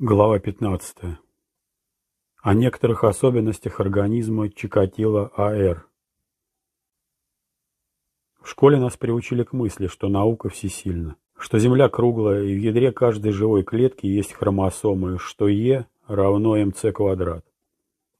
Глава 15. О некоторых особенностях организма Чикатило-АР. В школе нас приучили к мысли, что наука всесильна, что Земля круглая и в ядре каждой живой клетки есть хромосомы, что Е равно МЦ квадрат.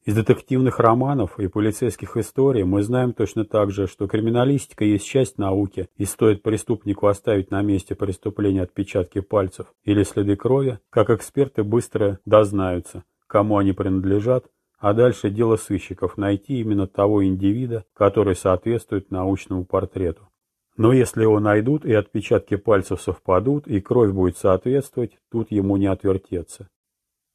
Из детективных романов и полицейских историй мы знаем точно так же, что криминалистика есть часть науки, и стоит преступнику оставить на месте преступления отпечатки пальцев или следы крови, как эксперты быстро дознаются, кому они принадлежат, а дальше дело сыщиков найти именно того индивида, который соответствует научному портрету. Но если его найдут и отпечатки пальцев совпадут, и кровь будет соответствовать, тут ему не отвертеться.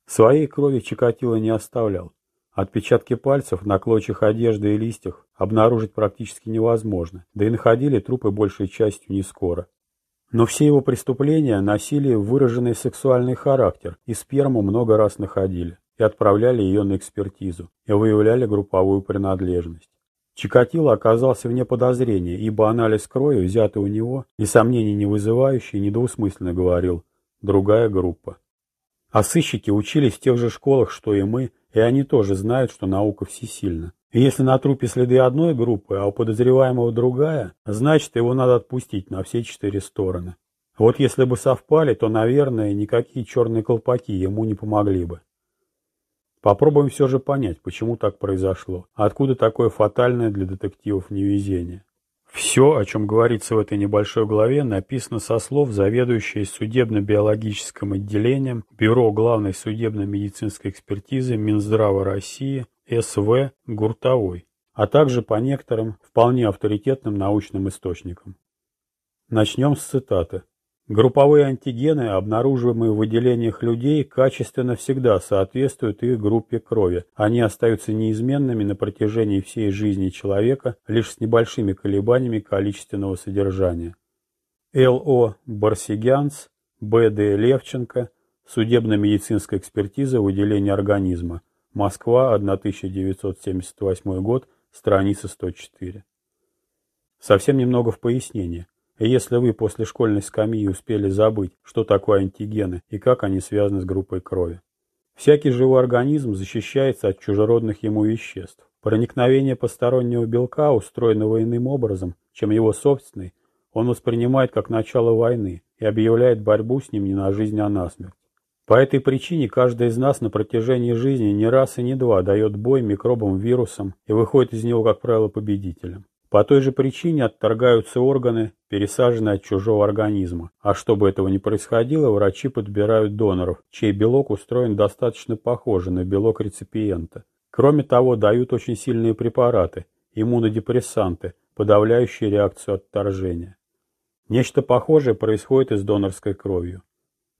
Своей крови Чикатило не оставлял. Отпечатки пальцев на клочьях одежды и листьях обнаружить практически невозможно, да и находили трупы большей частью не скоро. Но все его преступления носили выраженный сексуальный характер, и сперму много раз находили, и отправляли ее на экспертизу, и выявляли групповую принадлежность. Чикатило оказался вне подозрения, ибо анализ крови, взятый у него, и сомнений не вызывающий, недвусмысленно говорил «другая группа». А сыщики учились в тех же школах, что и мы, и они тоже знают, что наука всесильна. И если на трупе следы одной группы, а у подозреваемого другая, значит его надо отпустить на все четыре стороны. Вот если бы совпали, то, наверное, никакие черные колпаки ему не помогли бы. Попробуем все же понять, почему так произошло, откуда такое фатальное для детективов невезение. Все, о чем говорится в этой небольшой главе, написано со слов заведующей судебно-биологическим отделением Бюро главной судебно-медицинской экспертизы Минздрава России С.В. Гуртовой, а также по некоторым вполне авторитетным научным источникам. Начнем с цитаты. Групповые антигены, обнаруживаемые в выделениях людей, качественно всегда соответствуют их группе крови. Они остаются неизменными на протяжении всей жизни человека, лишь с небольшими колебаниями количественного содержания. Л.О. Барсигянц, Б.Д. Левченко, Судебно-медицинская экспертиза выделения организма. Москва, 1978 год, страница 104. Совсем немного в пояснение. Если вы после школьной скамьи успели забыть, что такое антигены и как они связаны с группой крови. Всякий живой организм защищается от чужеродных ему веществ. Проникновение постороннего белка, устроенного иным образом, чем его собственный, он воспринимает как начало войны и объявляет борьбу с ним не на жизнь, а на смерть. По этой причине каждый из нас на протяжении жизни не раз и не два дает бой микробам, вирусам и выходит из него, как правило, победителем. По той же причине отторгаются органы, пересаженные от чужого организма. А чтобы этого не происходило, врачи подбирают доноров, чей белок устроен достаточно похоже на белок реципиента. Кроме того, дают очень сильные препараты, иммунодепрессанты, подавляющие реакцию отторжения. Нечто похожее происходит и с донорской кровью.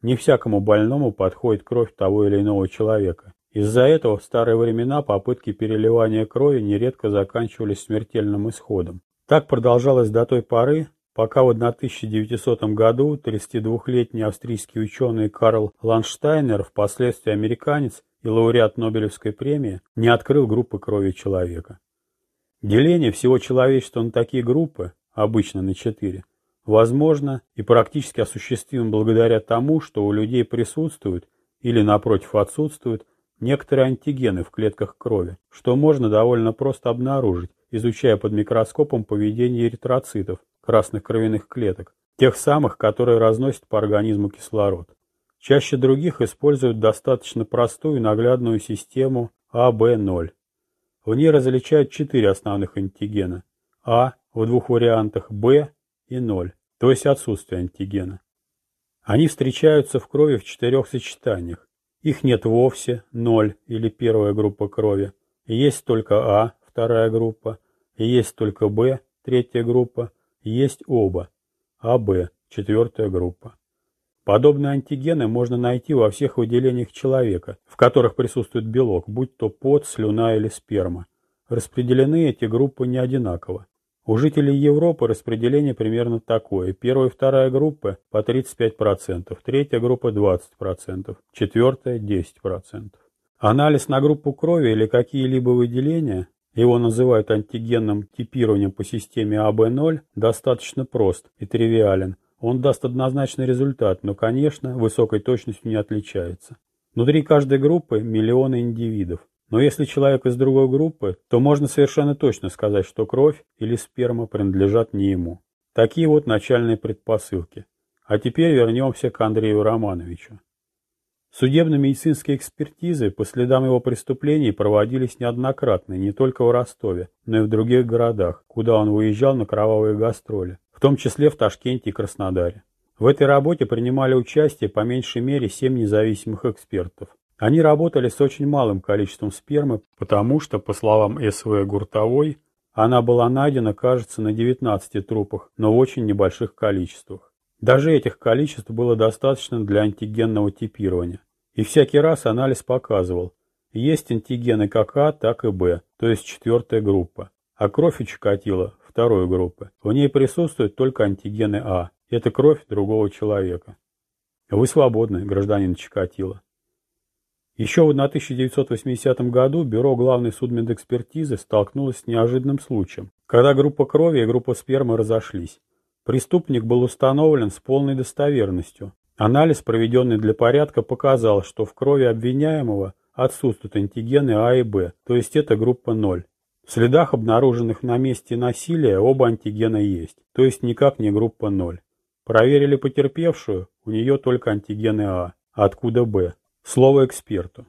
Не всякому больному подходит кровь того или иного человека. Из-за этого в старые времена попытки переливания крови нередко заканчивались смертельным исходом. Так продолжалось до той поры, пока в 1900 году 32-летний австрийский ученый Карл Ланштайнер, впоследствии американец и лауреат Нобелевской премии, не открыл группы крови человека. Деление всего человечества на такие группы, обычно на четыре, возможно и практически осуществимо благодаря тому, что у людей присутствуют или, напротив, отсутствуют некоторые антигены в клетках крови, что можно довольно просто обнаружить, изучая под микроскопом поведение эритроцитов, красных кровяных клеток, тех самых, которые разносят по организму кислород. Чаще других используют достаточно простую наглядную систему АБ0. В ней различают четыре основных антигена – А в двух вариантах, Б и 0, то есть отсутствие антигена. Они встречаются в крови в четырех сочетаниях их нет вовсе, ноль или первая группа крови. Есть только А, вторая группа, есть только Б, третья группа, есть оба, АБ, четвертая группа. Подобные антигены можно найти во всех выделениях человека, в которых присутствует белок, будь то пот, слюна или сперма. Распределены эти группы не одинаково. У жителей Европы распределение примерно такое. Первая и вторая группы по 35%, третья группа 20%, четвертая 10%. Анализ на группу крови или какие-либо выделения, его называют антигенным типированием по системе АБ0, достаточно прост и тривиален. Он даст однозначный результат, но, конечно, высокой точностью не отличается. Внутри каждой группы миллионы индивидов. Но если человек из другой группы, то можно совершенно точно сказать, что кровь или сперма принадлежат не ему. Такие вот начальные предпосылки. А теперь вернемся к Андрею Романовичу. Судебно-медицинские экспертизы по следам его преступлений проводились неоднократно не только в Ростове, но и в других городах, куда он выезжал на кровавые гастроли, в том числе в Ташкенте и Краснодаре. В этой работе принимали участие по меньшей мере семь независимых экспертов. Они работали с очень малым количеством спермы, потому что, по словам СВ Гуртовой, она была найдена, кажется, на 19 трупах, но в очень небольших количествах. Даже этих количеств было достаточно для антигенного типирования. И всякий раз анализ показывал, есть антигены как А, так и Б, то есть четвертая группа. А кровь у Чикатило второй группы. В ней присутствуют только антигены А. Это кровь другого человека. Вы свободны, гражданин Чикатило. Еще в 1980 году Бюро главной судмедэкспертизы столкнулось с неожиданным случаем, когда группа крови и группа спермы разошлись. Преступник был установлен с полной достоверностью. Анализ, проведенный для порядка, показал, что в крови обвиняемого отсутствуют антигены А и Б, то есть это группа 0. В следах, обнаруженных на месте насилия, оба антигена есть, то есть никак не группа 0. Проверили потерпевшую, у нее только антигены А. Откуда Б? Слово эксперту.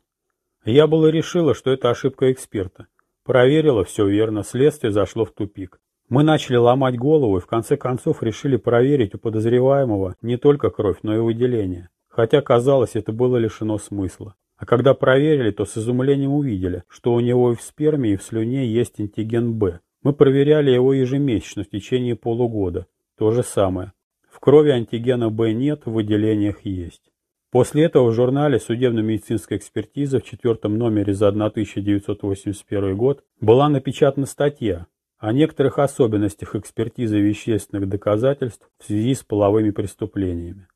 Я было решила, что это ошибка эксперта. Проверила, все верно, следствие зашло в тупик. Мы начали ломать голову и в конце концов решили проверить у подозреваемого не только кровь, но и выделение. Хотя, казалось, это было лишено смысла. А когда проверили, то с изумлением увидели, что у него и в сперме, и в слюне есть антиген Б. Мы проверяли его ежемесячно в течение полугода. То же самое. В крови антигена Б нет, в выделениях есть. После этого в журнале «Судебно-медицинская экспертиза» в четвертом номере за 1981 год была напечатана статья, о некоторых особенностях экспертизы вещественных доказательств в связи с половыми преступлениями.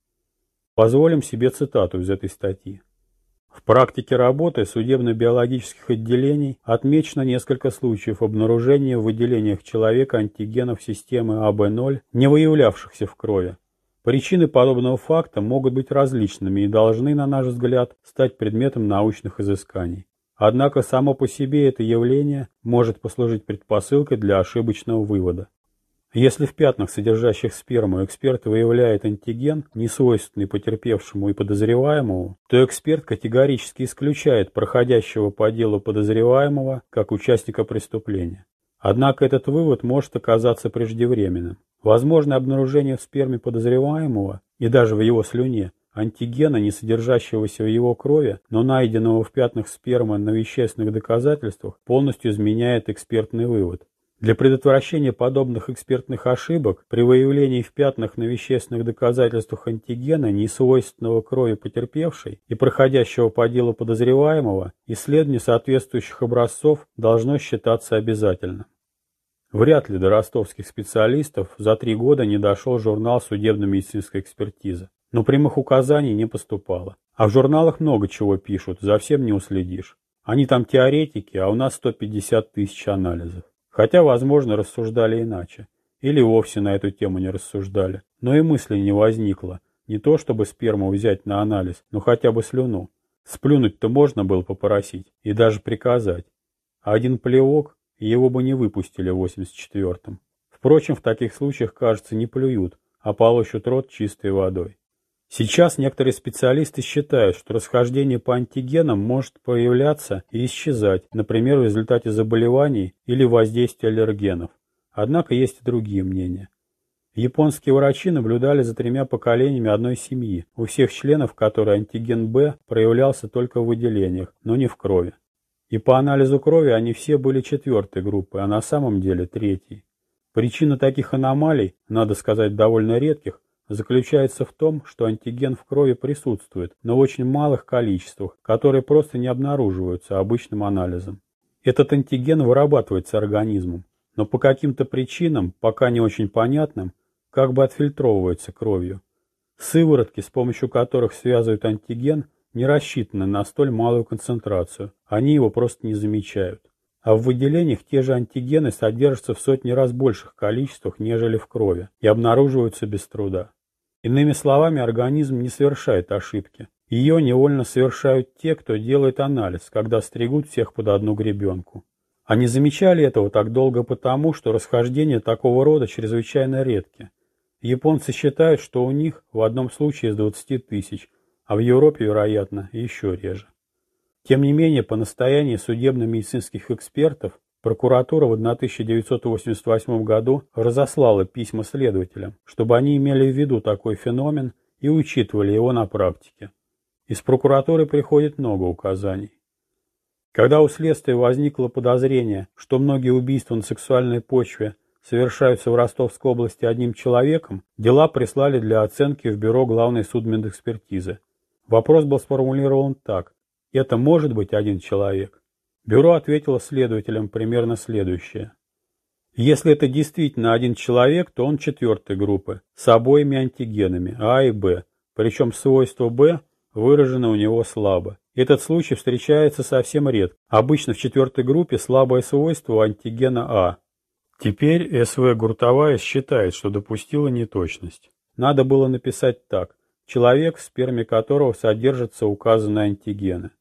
Позволим себе цитату из этой статьи. В практике работы судебно-биологических отделений отмечено несколько случаев обнаружения в выделениях человека антигенов системы АБ0, не выявлявшихся в крови. Причины подобного факта могут быть различными и должны, на наш взгляд, стать предметом научных изысканий. Однако само по себе это явление может послужить предпосылкой для ошибочного вывода. Если в пятнах, содержащих сперму, эксперт выявляет антиген, не свойственный потерпевшему и подозреваемому, то эксперт категорически исключает проходящего по делу подозреваемого как участника преступления. Однако этот вывод может оказаться преждевременным. Возможно обнаружение в сперме подозреваемого и даже в его слюне антигена, не содержащегося в его крови, но найденного в пятнах спермы на вещественных доказательствах, полностью изменяет экспертный вывод. Для предотвращения подобных экспертных ошибок при выявлении в пятнах на вещественных доказательствах антигена, несвойственного крови потерпевшей и проходящего по делу подозреваемого, исследование соответствующих образцов должно считаться обязательным. Вряд ли до ростовских специалистов за три года не дошел журнал судебно-медицинской экспертизы. Но прямых указаний не поступало. А в журналах много чего пишут, за всем не уследишь. Они там теоретики, а у нас 150 тысяч анализов. Хотя, возможно, рассуждали иначе. Или вовсе на эту тему не рассуждали. Но и мысли не возникло. Не то, чтобы сперму взять на анализ, но хотя бы слюну. Сплюнуть-то можно было попросить и даже приказать. Один плевок, его бы не выпустили в 84-м. Впрочем, в таких случаях, кажется, не плюют, а полощут рот чистой водой. Сейчас некоторые специалисты считают, что расхождение по антигенам может появляться и исчезать, например, в результате заболеваний или воздействия аллергенов. Однако есть и другие мнения. Японские врачи наблюдали за тремя поколениями одной семьи, у всех членов которой антиген Б проявлялся только в выделениях, но не в крови. И по анализу крови они все были четвертой группы, а на самом деле третьей. Причина таких аномалий, надо сказать, довольно редких, заключается в том, что антиген в крови присутствует, но в очень малых количествах, которые просто не обнаруживаются обычным анализом. Этот антиген вырабатывается организмом, но по каким-то причинам, пока не очень понятным, как бы отфильтровывается кровью. Сыворотки, с помощью которых связывают антиген, не рассчитаны на столь малую концентрацию, они его просто не замечают. А в выделениях те же антигены содержатся в сотни раз больших количествах, нежели в крови, и обнаруживаются без труда. Иными словами, организм не совершает ошибки. Ее невольно совершают те, кто делает анализ, когда стригут всех под одну гребенку. Они замечали этого так долго потому, что расхождения такого рода чрезвычайно редки. Японцы считают, что у них в одном случае из 20 тысяч, а в Европе, вероятно, еще реже. Тем не менее, по настоянию судебно-медицинских экспертов, прокуратура в 1988 году разослала письма следователям, чтобы они имели в виду такой феномен и учитывали его на практике. Из прокуратуры приходит много указаний. Когда у следствия возникло подозрение, что многие убийства на сексуальной почве совершаются в Ростовской области одним человеком, дела прислали для оценки в Бюро главной судмедэкспертизы. Вопрос был сформулирован так. Это может быть один человек? Бюро ответило следователям примерно следующее. Если это действительно один человек, то он четвертой группы, с обоими антигенами А и Б, причем свойство Б выражено у него слабо. Этот случай встречается совсем редко. Обычно в четвертой группе слабое свойство у антигена А. Теперь СВ Гуртовая считает, что допустила неточность. Надо было написать так. Человек, в сперме которого содержатся указанные антигены.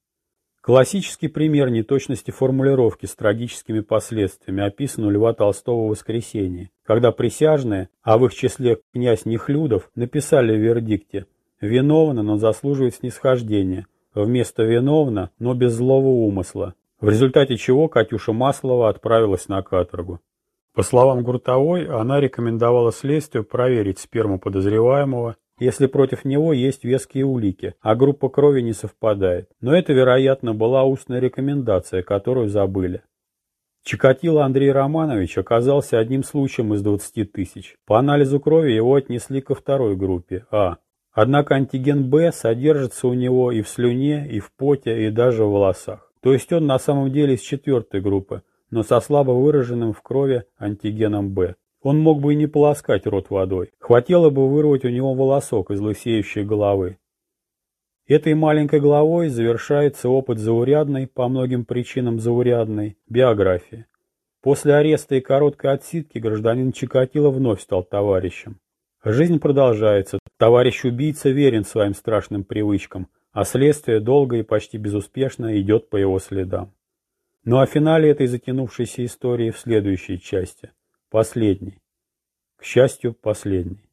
Классический пример неточности формулировки с трагическими последствиями описан у Льва Толстого в «Воскресенье», когда присяжные, а в их числе князь Нехлюдов, написали в вердикте «виновна, но заслуживает снисхождения», вместо «виновна, но без злого умысла», в результате чего Катюша Маслова отправилась на каторгу. По словам Гуртовой, она рекомендовала следствию проверить сперму подозреваемого если против него есть веские улики, а группа крови не совпадает. Но это, вероятно, была устная рекомендация, которую забыли. Чикатило Андрей Романович оказался одним случаем из 20 тысяч. По анализу крови его отнесли ко второй группе А. Однако антиген Б содержится у него и в слюне, и в поте, и даже в волосах. То есть он на самом деле из четвертой группы, но со слабо выраженным в крови антигеном Б. Он мог бы и не полоскать рот водой. Хватило бы вырвать у него волосок из лысеющей головы. Этой маленькой головой завершается опыт заурядной, по многим причинам заурядной, биографии. После ареста и короткой отсидки гражданин Чикатило вновь стал товарищем. Жизнь продолжается. Товарищ-убийца верен своим страшным привычкам, а следствие долго и почти безуспешно идет по его следам. Ну а финале этой затянувшейся истории в следующей части. Последний. К счастью, последний.